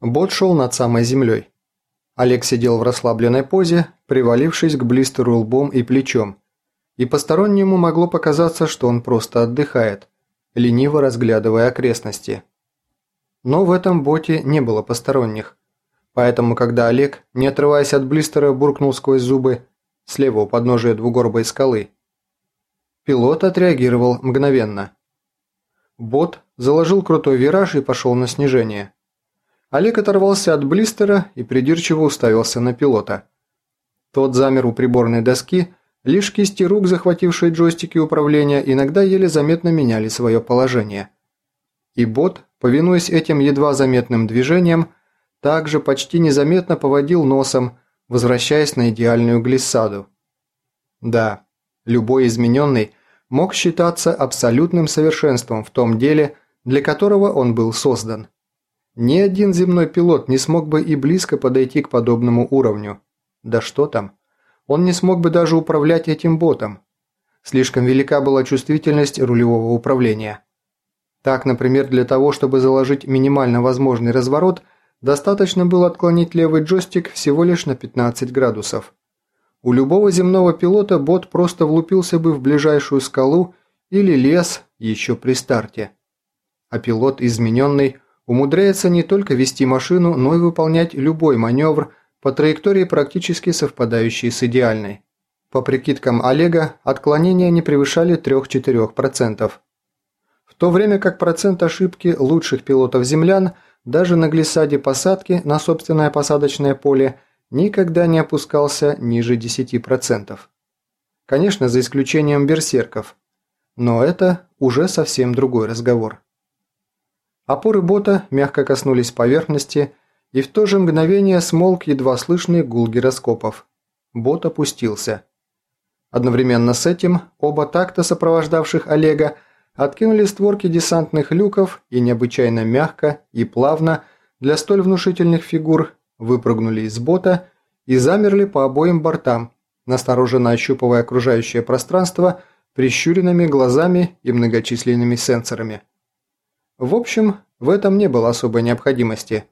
Бот шел над самой землей. Олег сидел в расслабленной позе, привалившись к блистеру лбом и плечом. И постороннему могло показаться, что он просто отдыхает, лениво разглядывая окрестности. Но в этом боте не было посторонних. Поэтому, когда Олег, не отрываясь от блистера, буркнул сквозь зубы слева у подножия двугорбой скалы, пилот отреагировал мгновенно. Бот заложил крутой вираж и пошел на снижение. Олег оторвался от блистера и придирчиво уставился на пилота. Тот замер у приборной доски, лишь кисти рук, захватившие джойстики управления, иногда еле заметно меняли свое положение. И бот, повинуясь этим едва заметным движениям, также почти незаметно поводил носом, возвращаясь на идеальную глиссаду. Да, любой измененный мог считаться абсолютным совершенством в том деле, для которого он был создан. Ни один земной пилот не смог бы и близко подойти к подобному уровню. Да что там. Он не смог бы даже управлять этим ботом. Слишком велика была чувствительность рулевого управления. Так, например, для того, чтобы заложить минимально возможный разворот, достаточно было отклонить левый джойстик всего лишь на 15 градусов. У любого земного пилота бот просто влупился бы в ближайшую скалу или лес еще при старте. А пилот измененный – умудряется не только вести машину, но и выполнять любой маневр по траектории практически совпадающей с идеальной. По прикидкам Олега, отклонения не превышали 3-4%. В то время как процент ошибки лучших пилотов-землян даже на глиссаде посадки на собственное посадочное поле никогда не опускался ниже 10%. Конечно, за исключением берсерков. Но это уже совсем другой разговор. Опоры бота мягко коснулись поверхности, и в то же мгновение смолк едва слышный гул гироскопов. Бот опустился. Одновременно с этим оба такта, сопровождавших Олега, откинули створки десантных люков и необычайно мягко и плавно для столь внушительных фигур выпрыгнули из бота и замерли по обоим бортам, настороженно ощупывая окружающее пространство прищуренными глазами и многочисленными сенсорами. В общем, в этом не было особой необходимости.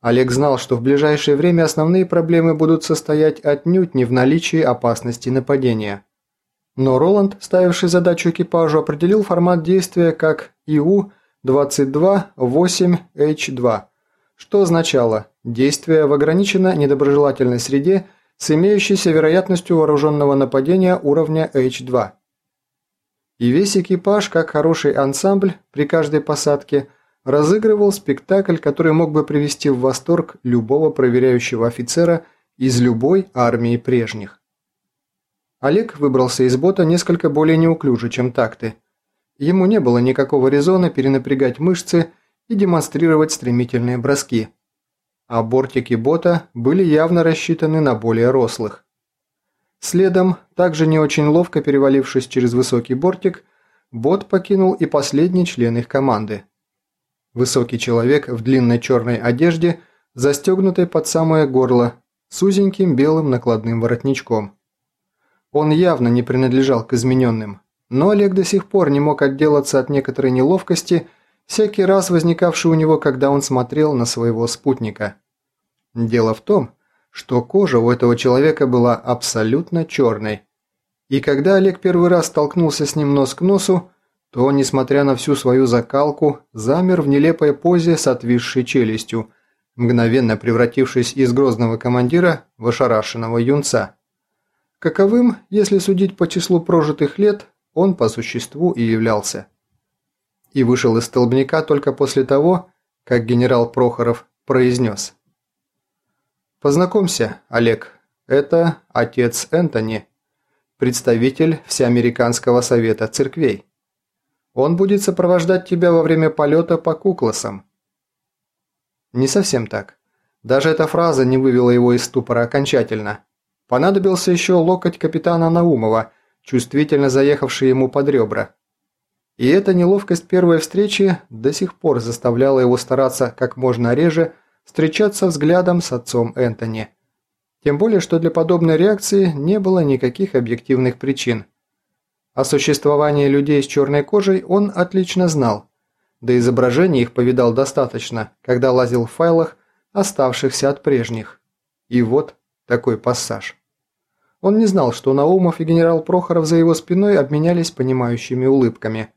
Олег знал, что в ближайшее время основные проблемы будут состоять отнюдь не в наличии опасности нападения. Но Роланд, ставивший задачу экипажу, определил формат действия как ИУ-22-8H2, что означало действие в ограниченно недоброжелательной среде с имеющейся вероятностью вооруженного нападения уровня H2. И весь экипаж, как хороший ансамбль при каждой посадке, разыгрывал спектакль, который мог бы привести в восторг любого проверяющего офицера из любой армии прежних. Олег выбрался из бота несколько более неуклюже, чем такты. Ему не было никакого резона перенапрягать мышцы и демонстрировать стремительные броски. А бортики бота были явно рассчитаны на более рослых. Следом, также не очень ловко перевалившись через высокий бортик, бот покинул и последний член их команды. Высокий человек в длинной черной одежде, застегнутой под самое горло, с узеньким белым накладным воротничком. Он явно не принадлежал к измененным, но Олег до сих пор не мог отделаться от некоторой неловкости, всякий раз возникавшей у него, когда он смотрел на своего спутника. Дело в том, что кожа у этого человека была абсолютно черной. И когда Олег первый раз столкнулся с ним нос к носу, то, несмотря на всю свою закалку, замер в нелепой позе с отвисшей челюстью, мгновенно превратившись из грозного командира в ошарашенного юнца. Каковым, если судить по числу прожитых лет, он по существу и являлся. И вышел из столбняка только после того, как генерал Прохоров произнес – Познакомься, Олег. Это отец Энтони, представитель Всеамериканского совета церквей. Он будет сопровождать тебя во время полета по кукласам. Не совсем так. Даже эта фраза не вывела его из ступора окончательно. Понадобился еще локоть капитана Наумова, чувствительно заехавший ему под ребра. И эта неловкость первой встречи до сих пор заставляла его стараться как можно реже встречаться взглядом с отцом Энтони. Тем более, что для подобной реакции не было никаких объективных причин. О существовании людей с черной кожей он отлично знал, да изображений их повидал достаточно, когда лазил в файлах, оставшихся от прежних. И вот такой пассаж. Он не знал, что Наумов и генерал Прохоров за его спиной обменялись понимающими улыбками.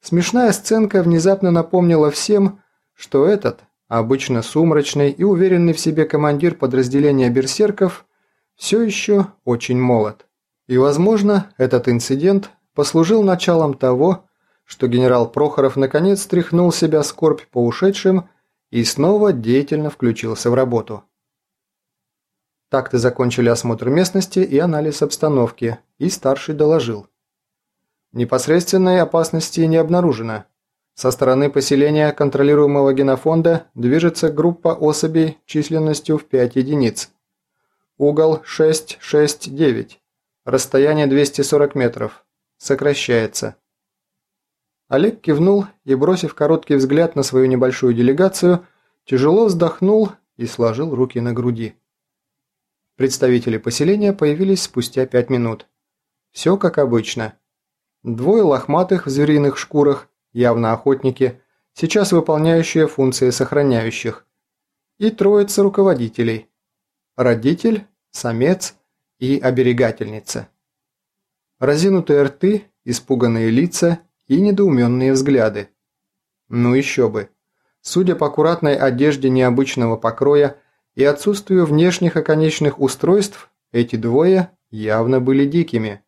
Смешная сценка внезапно напомнила всем, что этот, обычно сумрачный и уверенный в себе командир подразделения берсерков, все еще очень молод. И, возможно, этот инцидент послужил началом того, что генерал Прохоров наконец стряхнул себя скорбь по ушедшим и снова деятельно включился в работу. Так-то закончили осмотр местности и анализ обстановки, и старший доложил. Непосредственной опасности не обнаружено. Со стороны поселения контролируемого генофонда движется группа особей численностью в 5 единиц. Угол 669. Расстояние 240 метров. Сокращается. Олег кивнул и, бросив короткий взгляд на свою небольшую делегацию, тяжело вздохнул и сложил руки на груди. Представители поселения появились спустя пять минут. Все как обычно. Двое лохматых в звериных шкурах, явно охотники, сейчас выполняющие функции сохраняющих. И троица руководителей. Родитель, самец и оберегательница. Разинутые рты, испуганные лица и недоуменные взгляды. Ну еще бы. Судя по аккуратной одежде необычного покроя, и отсутствию внешних оконечных устройств эти двое явно были дикими.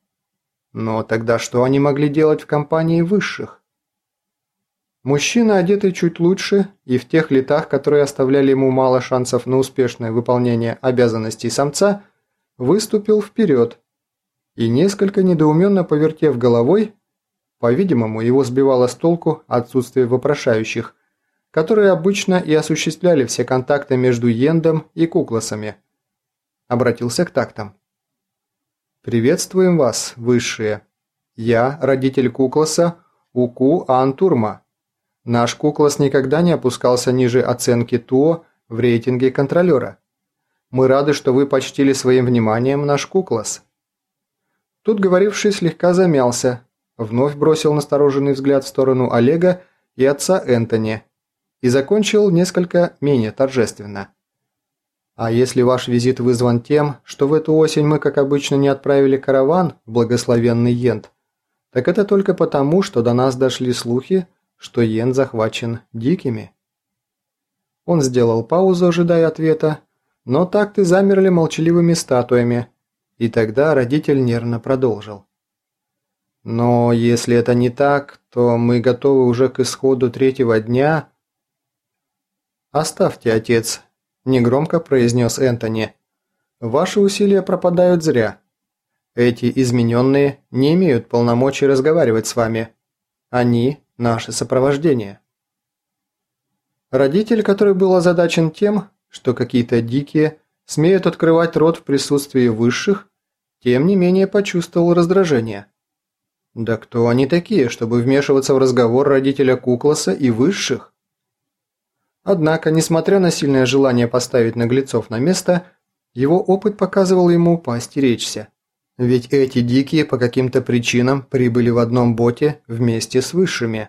Но тогда что они могли делать в компании высших? Мужчина, одетый чуть лучше и в тех летах, которые оставляли ему мало шансов на успешное выполнение обязанностей самца, выступил вперед и, несколько недоуменно повертев головой, по-видимому, его сбивало с толку отсутствие вопрошающих, которые обычно и осуществляли все контакты между Йендом и Кукласами. Обратился к тактам. «Приветствуем вас, высшие. Я, родитель Кукласа, Уку Антурма. Наш Куклас никогда не опускался ниже оценки ТУО в рейтинге контролера. Мы рады, что вы почтили своим вниманием наш Куклас». Тут говоривший слегка замялся, вновь бросил настороженный взгляд в сторону Олега и отца Энтони, и закончил несколько менее торжественно. А если ваш визит вызван тем, что в эту осень мы, как обычно, не отправили караван в благословенный Йент, так это только потому, что до нас дошли слухи, что Йент захвачен дикими. Он сделал паузу, ожидая ответа, но так-то замерли молчаливыми статуями, и тогда родитель нервно продолжил. Но если это не так, то мы готовы уже к исходу третьего дня «Оставьте, отец», – негромко произнес Энтони. «Ваши усилия пропадают зря. Эти измененные не имеют полномочий разговаривать с вами. Они – наше сопровождение». Родитель, который был озадачен тем, что какие-то дикие смеют открывать рот в присутствии высших, тем не менее почувствовал раздражение. Да кто они такие, чтобы вмешиваться в разговор родителя Кукласа и высших? Однако, несмотря на сильное желание поставить наглецов на место, его опыт показывал ему поостеречься. Ведь эти дикие по каким-то причинам прибыли в одном боте вместе с высшими.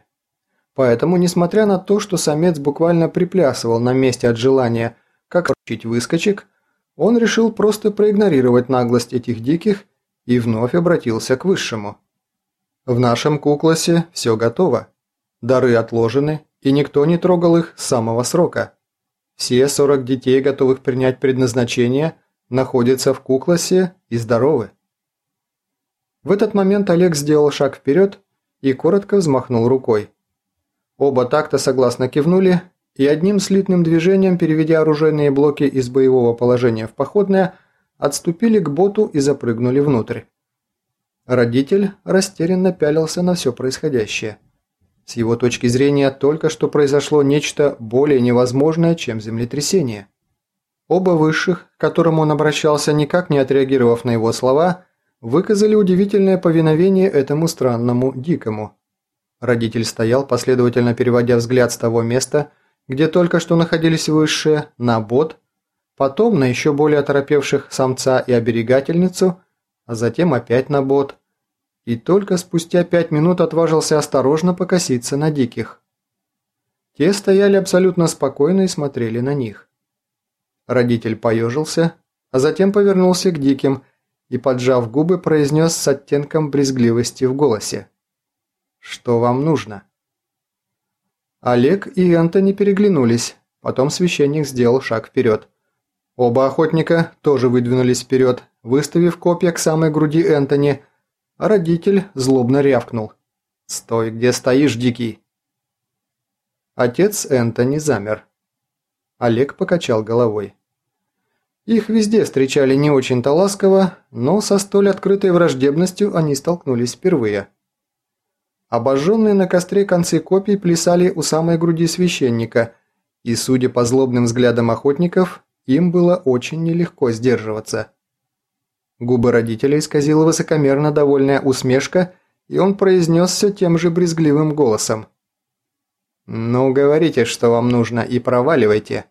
Поэтому, несмотря на то, что самец буквально приплясывал на месте от желания, как ручить выскочек, он решил просто проигнорировать наглость этих диких и вновь обратился к высшему. В нашем кукласе все готово. Дары отложены, и никто не трогал их с самого срока. Все 40 детей, готовых принять предназначение, находятся в Кукласе и здоровы. В этот момент Олег сделал шаг вперед и коротко взмахнул рукой. Оба такта согласно кивнули и одним слитным движением, переведя оружейные блоки из боевого положения в походное, отступили к боту и запрыгнули внутрь. Родитель растерянно пялился на все происходящее. С его точки зрения, только что произошло нечто более невозможное, чем землетрясение. Оба высших, к которым он обращался, никак не отреагировав на его слова, выказали удивительное повиновение этому странному дикому. Родитель стоял, последовательно переводя взгляд с того места, где только что находились высшие, на бот, потом на еще более оторопевших самца и оберегательницу, а затем опять на бот – и только спустя пять минут отважился осторожно покоситься на диких. Те стояли абсолютно спокойно и смотрели на них. Родитель поежился, а затем повернулся к Диким и, поджав губы, произнес с оттенком брезгливости в голосе. «Что вам нужно?» Олег и Энтони переглянулись, потом священник сделал шаг вперед. Оба охотника тоже выдвинулись вперед, выставив копья к самой груди Энтони, а родитель злобно рявкнул. «Стой, где стоишь, дикий!» Отец Энтони замер. Олег покачал головой. Их везде встречали не очень-то ласково, но со столь открытой враждебностью они столкнулись впервые. Обожженные на костре концы копий плясали у самой груди священника, и, судя по злобным взглядам охотников, им было очень нелегко сдерживаться. Губы родителей исказила высокомерно довольная усмешка, и он произнес все тем же брезгливым голосом. «Ну, говорите, что вам нужно, и проваливайте».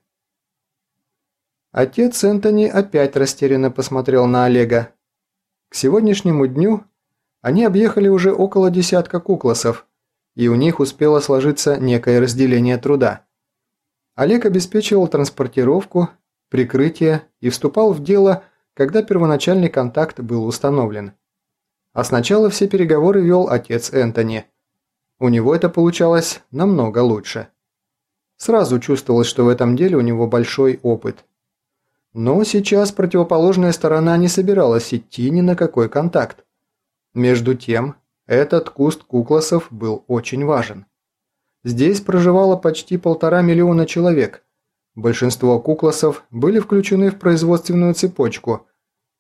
Отец Энтони опять растерянно посмотрел на Олега. К сегодняшнему дню они объехали уже около десятка куклосов, и у них успело сложиться некое разделение труда. Олег обеспечивал транспортировку, прикрытие и вступал в дело, когда первоначальный контакт был установлен. А сначала все переговоры вел отец Энтони. У него это получалось намного лучше. Сразу чувствовалось, что в этом деле у него большой опыт – но сейчас противоположная сторона не собиралась идти ни на какой контакт. Между тем, этот куст куклосов был очень важен. Здесь проживало почти полтора миллиона человек. Большинство куклосов были включены в производственную цепочку.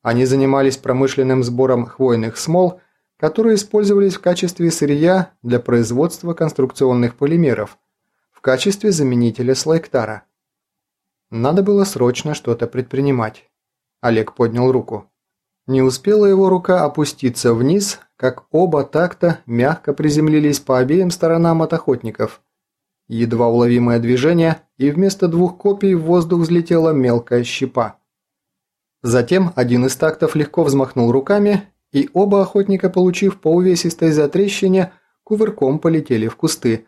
Они занимались промышленным сбором хвойных смол, которые использовались в качестве сырья для производства конструкционных полимеров, в качестве заменителя слайктара. Надо было срочно что-то предпринимать. Олег поднял руку. Не успела его рука опуститься вниз, как оба такта мягко приземлились по обеим сторонам от охотников. Едва уловимое движение, и вместо двух копий в воздух взлетела мелкая щепа. Затем один из тактов легко взмахнул руками, и оба охотника, получив по увесистой затрещине, кувырком полетели в кусты,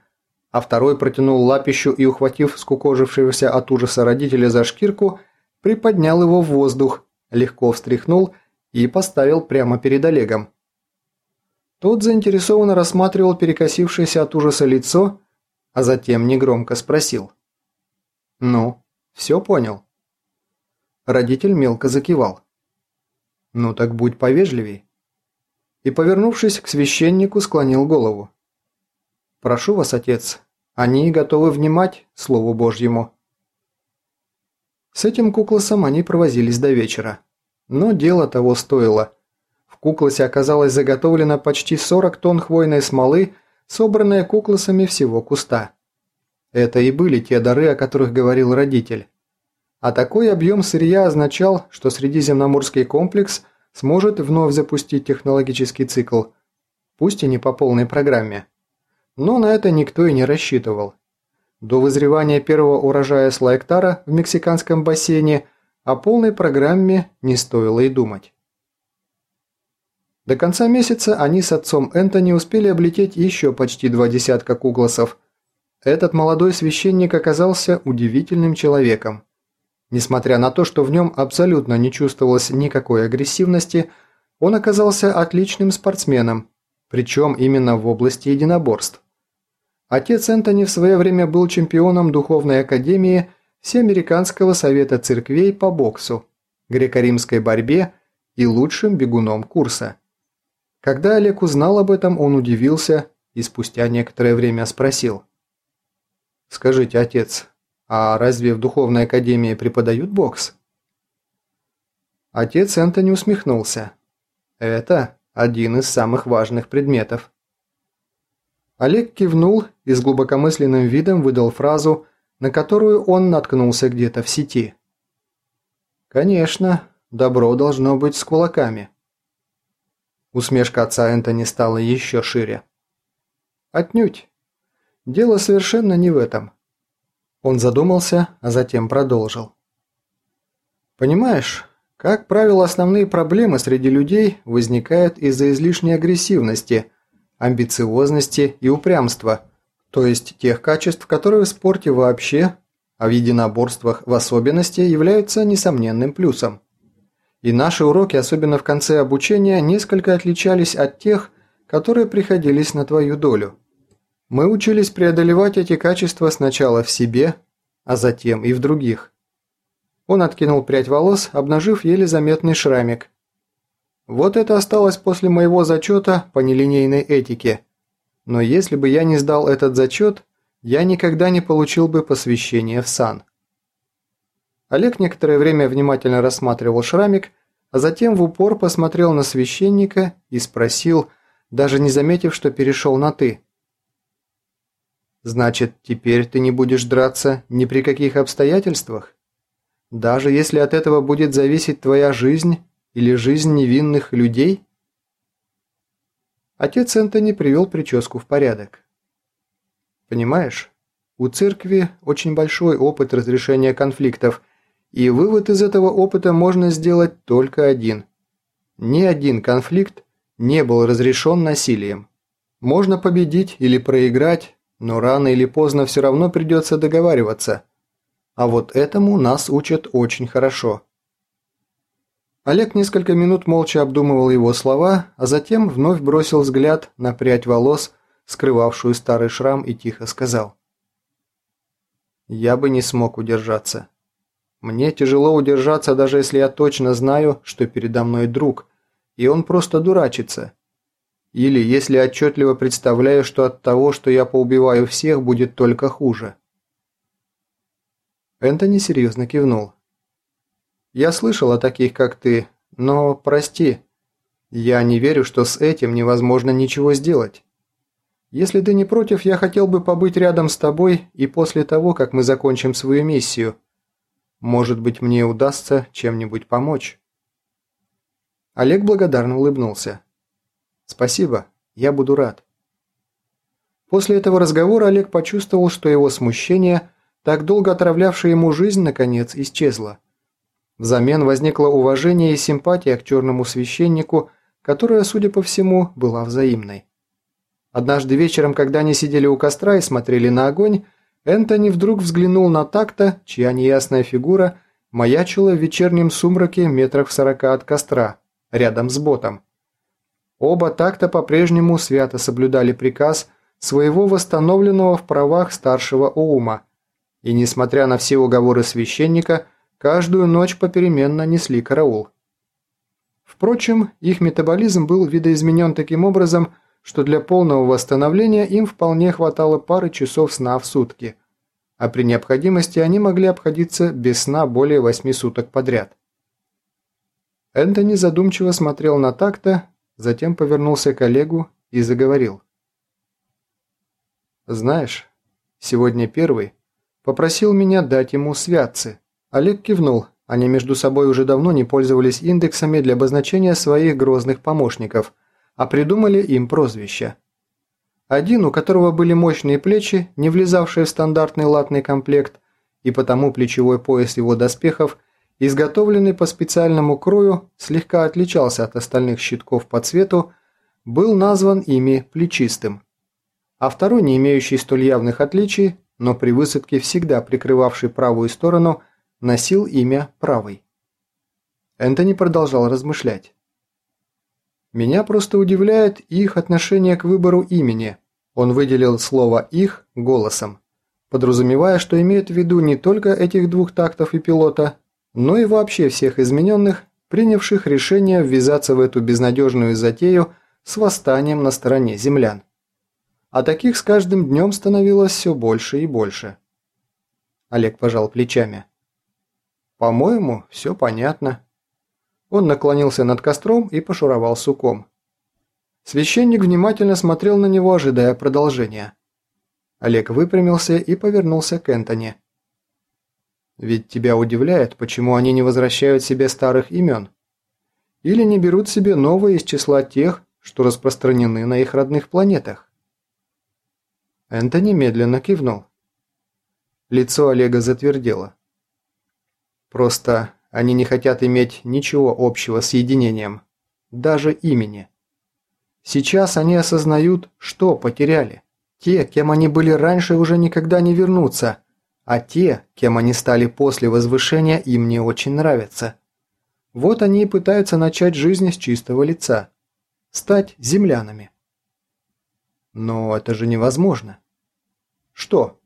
а второй протянул лапищу и, ухватив скукожившегося от ужаса родителя за шкирку, приподнял его в воздух, легко встряхнул и поставил прямо перед Олегом. Тот заинтересованно рассматривал перекосившееся от ужаса лицо, а затем негромко спросил. «Ну, все понял?» Родитель мелко закивал. «Ну так будь повежливей». И, повернувшись к священнику, склонил голову. «Прошу вас, отец, они готовы внимать Слову Божьему. С этим куклосом они провозились до вечера. Но дело того стоило. В куклосе оказалось заготовлено почти 40 тонн хвойной смолы, собранная куклосами всего куста. Это и были те дары, о которых говорил родитель. А такой объем сырья означал, что Средиземноморский комплекс сможет вновь запустить технологический цикл, пусть и не по полной программе. Но на это никто и не рассчитывал. До вызревания первого урожая слайктара в мексиканском бассейне о полной программе не стоило и думать. До конца месяца они с отцом Энтони успели облететь еще почти два десятка кугласов. Этот молодой священник оказался удивительным человеком. Несмотря на то, что в нем абсолютно не чувствовалось никакой агрессивности, он оказался отличным спортсменом, причем именно в области единоборств. Отец Энтони в свое время был чемпионом Духовной Академии Всеамериканского Совета Церквей по боксу, греко-римской борьбе и лучшим бегуном курса. Когда Олег узнал об этом, он удивился и спустя некоторое время спросил. «Скажите, отец, а разве в Духовной Академии преподают бокс?» Отец Энтони усмехнулся. «Это один из самых важных предметов. Олег кивнул и с глубокомысленным видом выдал фразу, на которую он наткнулся где-то в сети. «Конечно, добро должно быть с кулаками». Усмешка отца Энтони стала еще шире. «Отнюдь. Дело совершенно не в этом». Он задумался, а затем продолжил. «Понимаешь, как правило, основные проблемы среди людей возникают из-за излишней агрессивности – амбициозности и упрямства, то есть тех качеств, которые в спорте вообще, а в единоборствах в особенности являются несомненным плюсом. И наши уроки, особенно в конце обучения, несколько отличались от тех, которые приходились на твою долю. Мы учились преодолевать эти качества сначала в себе, а затем и в других. Он откинул прядь волос, обнажив еле заметный шрамик. Вот это осталось после моего зачета по нелинейной этике. Но если бы я не сдал этот зачет, я никогда не получил бы посвящение в сан. Олег некоторое время внимательно рассматривал шрамик, а затем в упор посмотрел на священника и спросил, даже не заметив, что перешел на «ты». «Значит, теперь ты не будешь драться ни при каких обстоятельствах? Даже если от этого будет зависеть твоя жизнь или жизнь невинных людей?» Отец Энтони привел прическу в порядок. «Понимаешь, у церкви очень большой опыт разрешения конфликтов, и вывод из этого опыта можно сделать только один. Ни один конфликт не был разрешен насилием. Можно победить или проиграть, но рано или поздно все равно придется договариваться. А вот этому нас учат очень хорошо. Олег несколько минут молча обдумывал его слова, а затем вновь бросил взгляд на прядь волос, скрывавшую старый шрам, и тихо сказал. «Я бы не смог удержаться. Мне тяжело удержаться, даже если я точно знаю, что передо мной друг, и он просто дурачится. Или если отчетливо представляю, что от того, что я поубиваю всех, будет только хуже». Энтони серьезно кивнул. «Я слышал о таких, как ты, но, прости, я не верю, что с этим невозможно ничего сделать. Если ты не против, я хотел бы побыть рядом с тобой и после того, как мы закончим свою миссию. Может быть, мне удастся чем-нибудь помочь». Олег благодарно улыбнулся. «Спасибо, я буду рад». После этого разговора Олег почувствовал, что его смущение, так долго отравлявшее ему жизнь, наконец исчезло. Взамен возникло уважение и симпатия к черному священнику, которая, судя по всему, была взаимной. Однажды вечером, когда они сидели у костра и смотрели на огонь, Энтони вдруг взглянул на такта, чья неясная фигура маячила в вечернем сумраке метрах в сорока от костра, рядом с ботом. Оба такта по-прежнему свято соблюдали приказ своего восстановленного в правах старшего Оума, и, несмотря на все уговоры священника, каждую ночь попеременно несли караул. Впрочем, их метаболизм был видоизменен таким образом, что для полного восстановления им вполне хватало пары часов сна в сутки, а при необходимости они могли обходиться без сна более восьми суток подряд. Энтони задумчиво смотрел на такта, затем повернулся к Олегу и заговорил. «Знаешь, сегодня первый попросил меня дать ему святцы». Олег кивнул, они между собой уже давно не пользовались индексами для обозначения своих грозных помощников – а придумали им прозвища. Один, у которого были мощные плечи, не влезавшие в стандартный латный комплект, и потому плечевой пояс его доспехов, изготовленный по специальному крою, слегка отличался от остальных щитков по цвету, был назван ими плечистым. А второй, не имеющий столь явных отличий, но при высадке всегда прикрывавший правую сторону, носил имя правый. Энтони продолжал размышлять. Меня просто удивляет их отношение к выбору имени. Он выделил слово «их» голосом, подразумевая, что имеет в виду не только этих двух тактов и пилота, но и вообще всех измененных, принявших решение ввязаться в эту безнадежную затею с восстанием на стороне землян. А таких с каждым днем становилось все больше и больше. Олег пожал плечами. «По-моему, все понятно. Он наклонился над костром и пошуровал суком. Священник внимательно смотрел на него, ожидая продолжения. Олег выпрямился и повернулся к Энтони. «Ведь тебя удивляет, почему они не возвращают себе старых имен? Или не берут себе новые из числа тех, что распространены на их родных планетах?» Энтони медленно кивнул. Лицо Олега затвердело. «Просто они не хотят иметь ничего общего с единением, даже имени. Сейчас они осознают, что потеряли. Те, кем они были раньше, уже никогда не вернутся, а те, кем они стали после возвышения, им не очень нравятся. Вот они и пытаются начать жизнь с чистого лица. Стать землянами. Но это же невозможно. Что?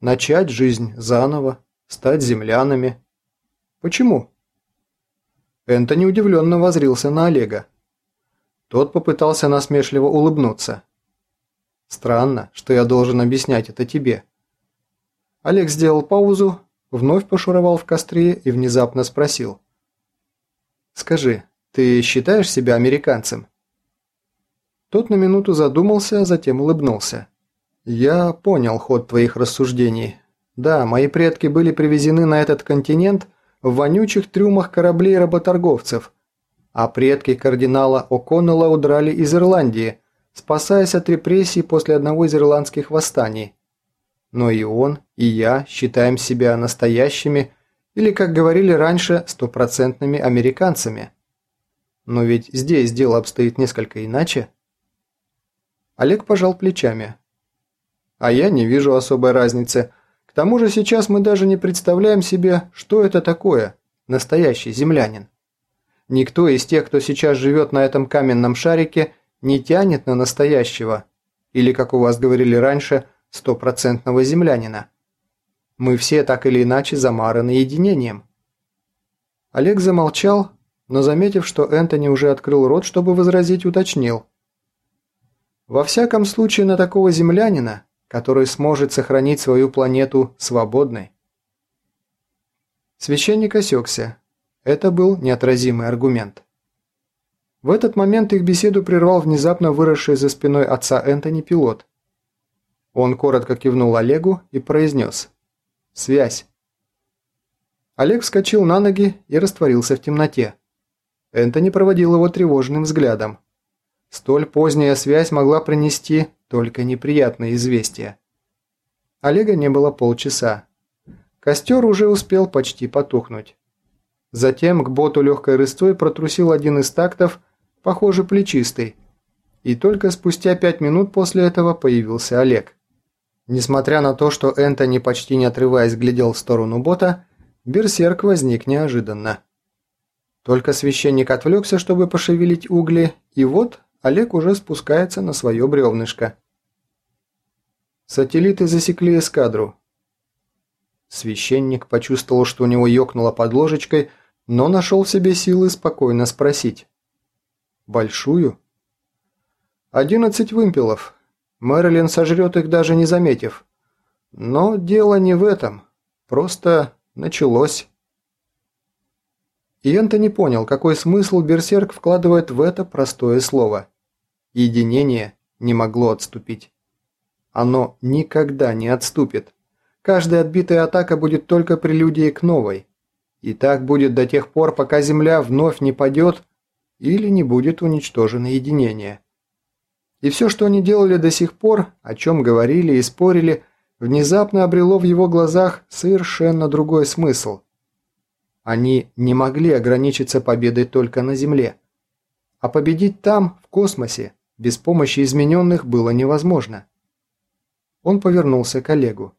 Начать жизнь заново, стать землянами. Почему? Энтони удивленно возрился на Олега. Тот попытался насмешливо улыбнуться. «Странно, что я должен объяснять это тебе». Олег сделал паузу, вновь пошуровал в костре и внезапно спросил. «Скажи, ты считаешь себя американцем?» Тот на минуту задумался, затем улыбнулся. «Я понял ход твоих рассуждений. Да, мои предки были привезены на этот континент в вонючих трюмах кораблей работорговцев, а предки кардинала О'Коннелла удрали из Ирландии, спасаясь от репрессий после одного из ирландских восстаний. Но и он, и я считаем себя настоящими, или, как говорили раньше, стопроцентными американцами. Но ведь здесь дело обстоит несколько иначе. Олег пожал плечами. А я не вижу особой разницы. Тому же сейчас мы даже не представляем себе, что это такое – настоящий землянин. Никто из тех, кто сейчас живет на этом каменном шарике, не тянет на настоящего, или, как у вас говорили раньше, стопроцентного землянина. Мы все так или иначе замараны единением. Олег замолчал, но заметив, что Энтони уже открыл рот, чтобы возразить, уточнил. Во всяком случае на такого землянина, который сможет сохранить свою планету свободной. Священник осекся, это был неотразимый аргумент. В этот момент их беседу прервал внезапно выросший за спиной отца Энтони пилот. Он коротко кивнул Олегу и произнес «Связь». Олег вскочил на ноги и растворился в темноте. Энтони проводил его тревожным взглядом. Столь поздняя связь могла принести только неприятные известия. Олега не было полчаса. Костер уже успел почти потухнуть. Затем к боту легкой рыстой протрусил один из тактов, похоже, плечистый. И только спустя пять минут после этого появился Олег. Несмотря на то, что Энтони почти не отрываясь глядел в сторону бота, берсерк возник неожиданно. Только священник отвлекся, чтобы пошевелить угли, и вот Олег уже спускается на свое бревнышко. Сателлиты засекли эскадру. Священник почувствовал, что у него ёкнуло под ложечкой – но нашел в себе силы спокойно спросить. «Большую?» «Одиннадцать вымпелов. Мэрилин сожрет их, даже не заметив. Но дело не в этом. Просто началось». И Энтони понял, какой смысл Берсерк вкладывает в это простое слово. Единение не могло отступить. Оно никогда не отступит. Каждая отбитая атака будет только прелюдией к новой. И так будет до тех пор, пока Земля вновь не падет или не будет уничтожено единение. И все, что они делали до сих пор, о чем говорили и спорили, внезапно обрело в его глазах совершенно другой смысл. Они не могли ограничиться победой только на Земле. А победить там, в космосе, без помощи измененных было невозможно. Он повернулся к Олегу.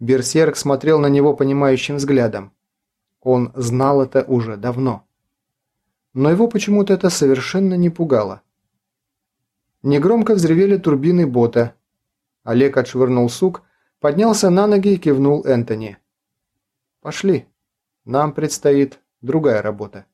Берсерк смотрел на него понимающим взглядом. Он знал это уже давно. Но его почему-то это совершенно не пугало. Негромко взревели турбины бота. Олег отшвырнул сук, поднялся на ноги и кивнул Энтони. «Пошли. Нам предстоит другая работа».